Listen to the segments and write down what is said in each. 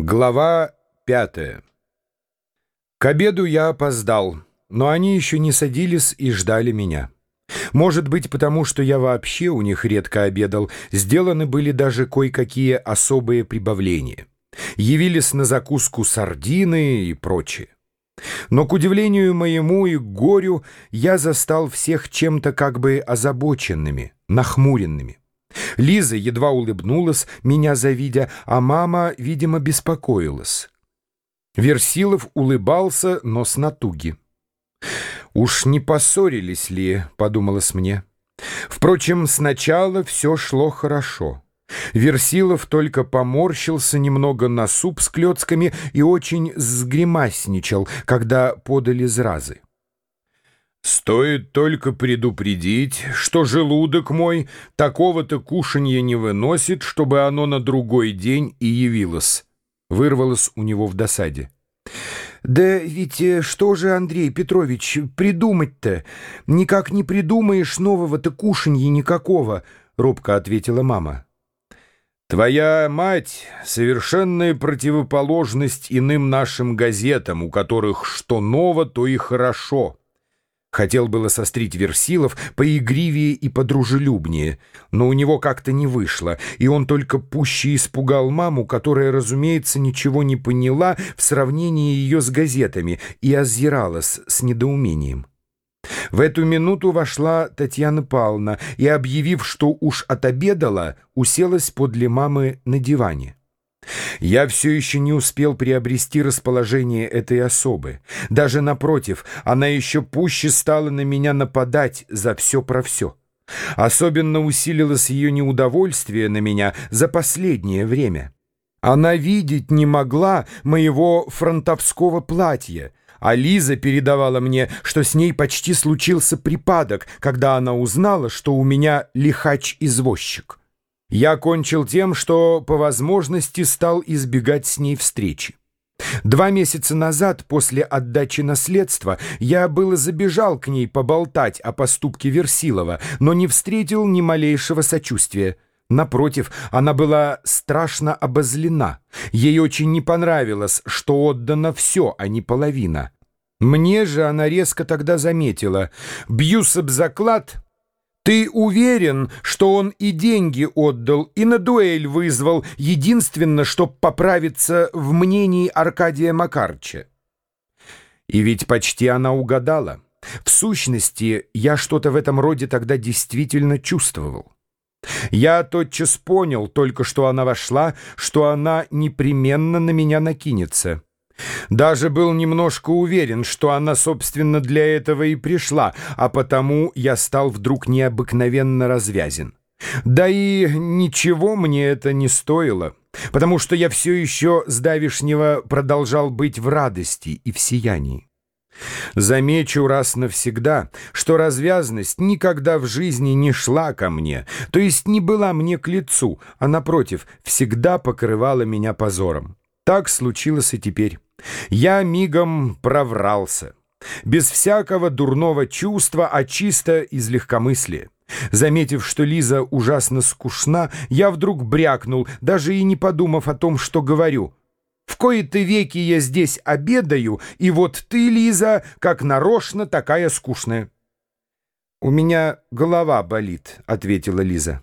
Глава пятая К обеду я опоздал, но они еще не садились и ждали меня. Может быть, потому что я вообще у них редко обедал, сделаны были даже кое-какие особые прибавления. Явились на закуску сардины и прочее. Но, к удивлению моему и горю, я застал всех чем-то как бы озабоченными, нахмуренными. Лиза едва улыбнулась, меня завидя, а мама, видимо, беспокоилась. Версилов улыбался, но с натуги. «Уж не поссорились ли?» — подумалось мне. Впрочем, сначала все шло хорошо. Версилов только поморщился немного на суп с клетками и очень сгримасничал, когда подали зразы. Стоит только предупредить, что желудок мой такого-то кушанья не выносит, чтобы оно на другой день и явилось. Вырвалось у него в досаде. «Да ведь э, что же, Андрей Петрович, придумать-то? Никак не придумаешь нового-то кушанья никакого», — робко ответила мама. «Твоя мать — совершенная противоположность иным нашим газетам, у которых что ново, то и хорошо». Хотел было сострить Версилов поигривее и подружелюбнее, но у него как-то не вышло, и он только пуще испугал маму, которая, разумеется, ничего не поняла в сравнении ее с газетами и озиралась с недоумением. В эту минуту вошла Татьяна Павловна и, объявив, что уж отобедала, уселась подле мамы на диване. Я все еще не успел приобрести расположение этой особы. Даже напротив, она еще пуще стала на меня нападать за все про все. Особенно усилилось ее неудовольствие на меня за последнее время. Она видеть не могла моего фронтовского платья, а Лиза передавала мне, что с ней почти случился припадок, когда она узнала, что у меня лихач-извозчик. Я кончил тем, что по возможности стал избегать с ней встречи. Два месяца назад, после отдачи наследства, я было забежал к ней поболтать о поступке Версилова, но не встретил ни малейшего сочувствия. Напротив, она была страшно обозлена. Ей очень не понравилось, что отдано все, а не половина. Мне же она резко тогда заметила. «Бьюсь об заклад, ты уверен, что он и деньги отдал, и на дуэль вызвал, единственно, чтоб поправиться в мнении Аркадия Макарча? И ведь почти она угадала. В сущности, я что-то в этом роде тогда действительно чувствовал. Я тотчас понял, только что она вошла, что она непременно на меня накинется. Даже был немножко уверен, что она, собственно, для этого и пришла, а потому я стал вдруг необыкновенно развязен. Да и ничего мне это не стоило, потому что я все еще с давишнего продолжал быть в радости и в сиянии. Замечу раз навсегда, что развязность никогда в жизни не шла ко мне, то есть не была мне к лицу, а, напротив, всегда покрывала меня позором. Так случилось и теперь. Я мигом проврался. Без всякого дурного чувства, а чисто из легкомыслия. Заметив, что Лиза ужасно скучна, я вдруг брякнул, даже и не подумав о том, что говорю. В кои-то веки я здесь обедаю, и вот ты, Лиза, как нарочно такая скучная. «У меня голова болит», — ответила Лиза.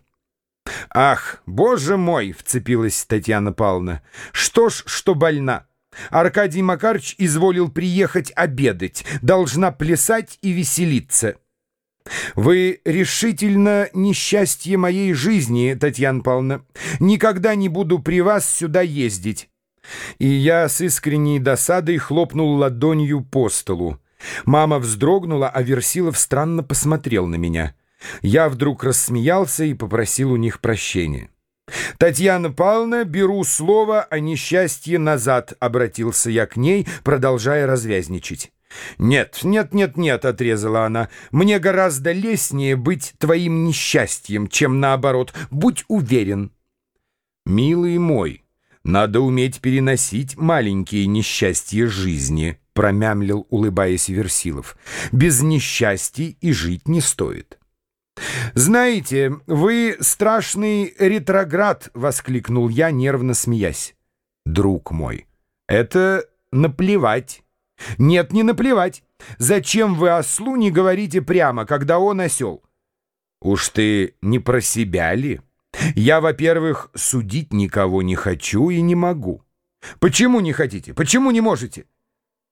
«Ах, боже мой!» — вцепилась Татьяна Павловна. «Что ж, что больна?» Аркадий Макарч изволил приехать обедать, должна плясать и веселиться. Вы решительно несчастье моей жизни, Татьяна Павловна. Никогда не буду при вас сюда ездить. И я с искренней досадой хлопнул ладонью по столу. Мама вздрогнула, а Версилов странно посмотрел на меня. Я вдруг рассмеялся и попросил у них прощения. «Татьяна Павловна, беру слово о несчастье назад», — обратился я к ней, продолжая развязничать. «Нет, нет, нет, нет», — отрезала она, — «мне гораздо лестнее быть твоим несчастьем, чем наоборот. Будь уверен». «Милый мой, надо уметь переносить маленькие несчастья жизни», — промямлил, улыбаясь Версилов. «Без несчастий и жить не стоит». «Знаете, вы страшный ретроград!» — воскликнул я, нервно смеясь. друг мой, это наплевать. Нет, не наплевать. Зачем вы ослу не говорите прямо, когда он осел? Уж ты не про себя ли? Я, во-первых, судить никого не хочу и не могу. Почему не хотите? Почему не можете?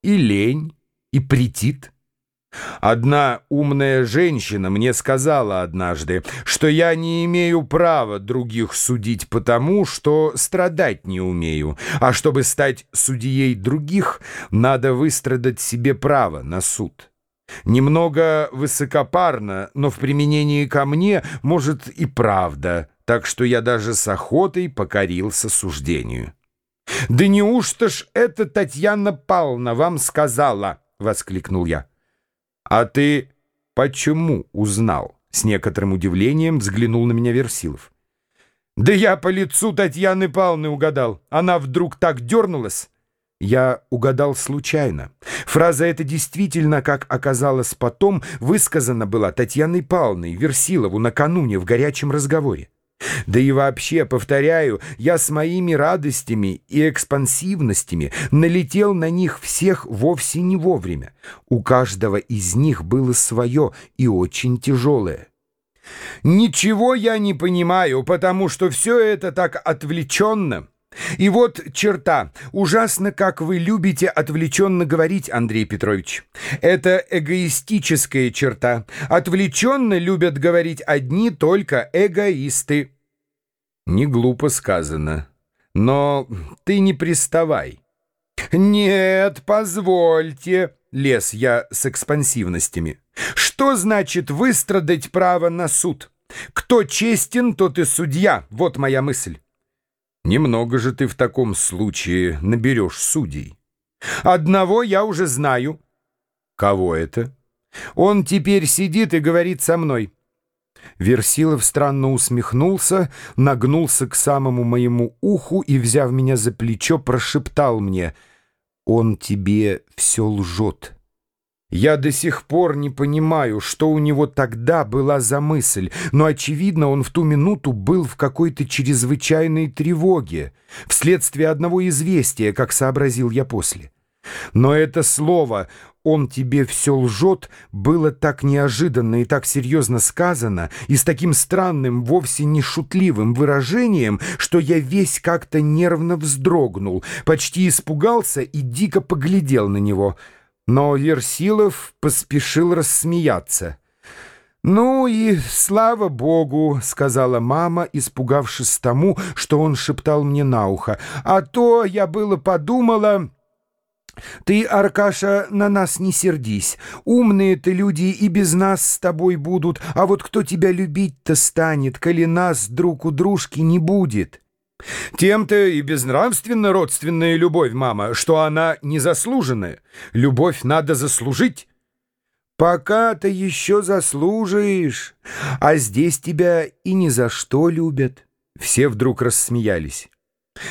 И лень, и претит. Одна умная женщина мне сказала однажды, что я не имею права других судить потому, что страдать не умею, а чтобы стать судьей других, надо выстрадать себе право на суд. Немного высокопарно, но в применении ко мне, может, и правда, так что я даже с охотой покорился суждению. «Да неужто ж это Татьяна Павловна вам сказала?» — воскликнул я. «А ты почему узнал?» С некоторым удивлением взглянул на меня Версилов. «Да я по лицу Татьяны Павловны угадал. Она вдруг так дернулась». Я угадал случайно. Фраза эта действительно, как оказалось потом, высказана была Татьяной Павловной Версилову накануне в горячем разговоре. Да и вообще, повторяю, я с моими радостями и экспансивностями налетел на них всех вовсе не вовремя. У каждого из них было свое и очень тяжелое. Ничего я не понимаю, потому что все это так отвлеченно. И вот черта. Ужасно, как вы любите отвлеченно говорить, Андрей Петрович. Это эгоистическая черта. Отвлеченно любят говорить одни только эгоисты. Не глупо сказано. Но ты не приставай. Нет, позвольте, лез я с экспансивностями. Что значит выстрадать право на суд? Кто честен, тот и судья. Вот моя мысль. Немного же ты в таком случае наберешь судей. Одного я уже знаю. Кого это? Он теперь сидит и говорит со мной. Версилов странно усмехнулся, нагнулся к самому моему уху и, взяв меня за плечо, прошептал мне «Он тебе все лжет». Я до сих пор не понимаю, что у него тогда была за мысль, но, очевидно, он в ту минуту был в какой-то чрезвычайной тревоге, вследствие одного известия, как сообразил я после. Но это слово «он тебе все лжет» было так неожиданно и так серьезно сказано и с таким странным, вовсе не шутливым выражением, что я весь как-то нервно вздрогнул, почти испугался и дико поглядел на него — но Версилов поспешил рассмеяться. «Ну и слава богу», — сказала мама, испугавшись тому, что он шептал мне на ухо. «А то я было подумала...» «Ты, Аркаша, на нас не сердись. Умные-то люди и без нас с тобой будут, а вот кто тебя любить-то станет, коли нас друг у дружки не будет?» Тем-то и безнравственна родственная любовь, мама, что она незаслуженная. Любовь надо заслужить. Пока ты еще заслужишь, а здесь тебя и ни за что любят. Все вдруг рассмеялись.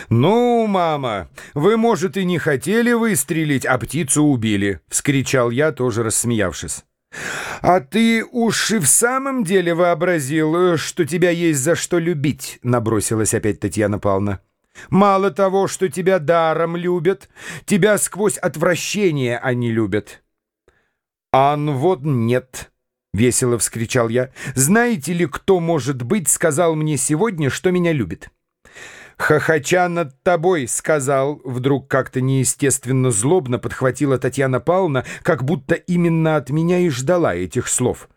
«Ну, мама, вы, может, и не хотели выстрелить, а птицу убили», — вскричал я, тоже рассмеявшись. «А ты уж и в самом деле вообразил, что тебя есть за что любить», — набросилась опять Татьяна Павловна. «Мало того, что тебя даром любят, тебя сквозь отвращение они любят». «Ан вот нет», — весело вскричал я. «Знаете ли, кто, может быть, сказал мне сегодня, что меня любит?» «Хохоча над тобой», — сказал, вдруг как-то неестественно злобно подхватила Татьяна Павловна, как будто именно от меня и ждала этих слов.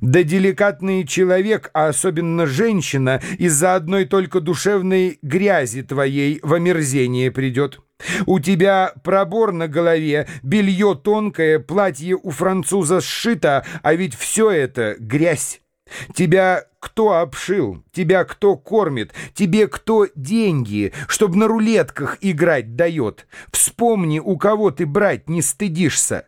Да деликатный человек, а особенно женщина, из-за одной только душевной грязи твоей в омерзение придет. У тебя пробор на голове, белье тонкое, платье у француза сшито, а ведь все это грязь. Тебя кто обшил? Тебя кто кормит? Тебе кто деньги, чтобы на рулетках играть дает? Вспомни, у кого ты брать не стыдишься.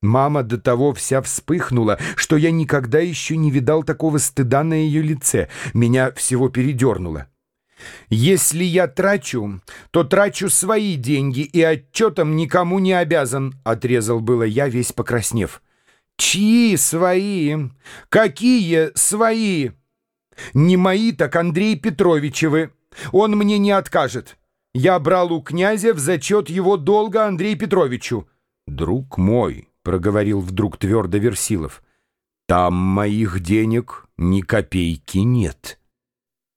Мама до того вся вспыхнула, что я никогда еще не видал такого стыда на ее лице. Меня всего передернуло. «Если я трачу, то трачу свои деньги и отчетом никому не обязан», — отрезал было я, весь покраснев. Чьи свои? Какие свои? Не мои, так Андрей Петровичевы. Он мне не откажет. Я брал у князя в зачет его долга Андрею Петровичу. «Друг мой», — проговорил вдруг твердо Версилов, — «там моих денег ни копейки нет».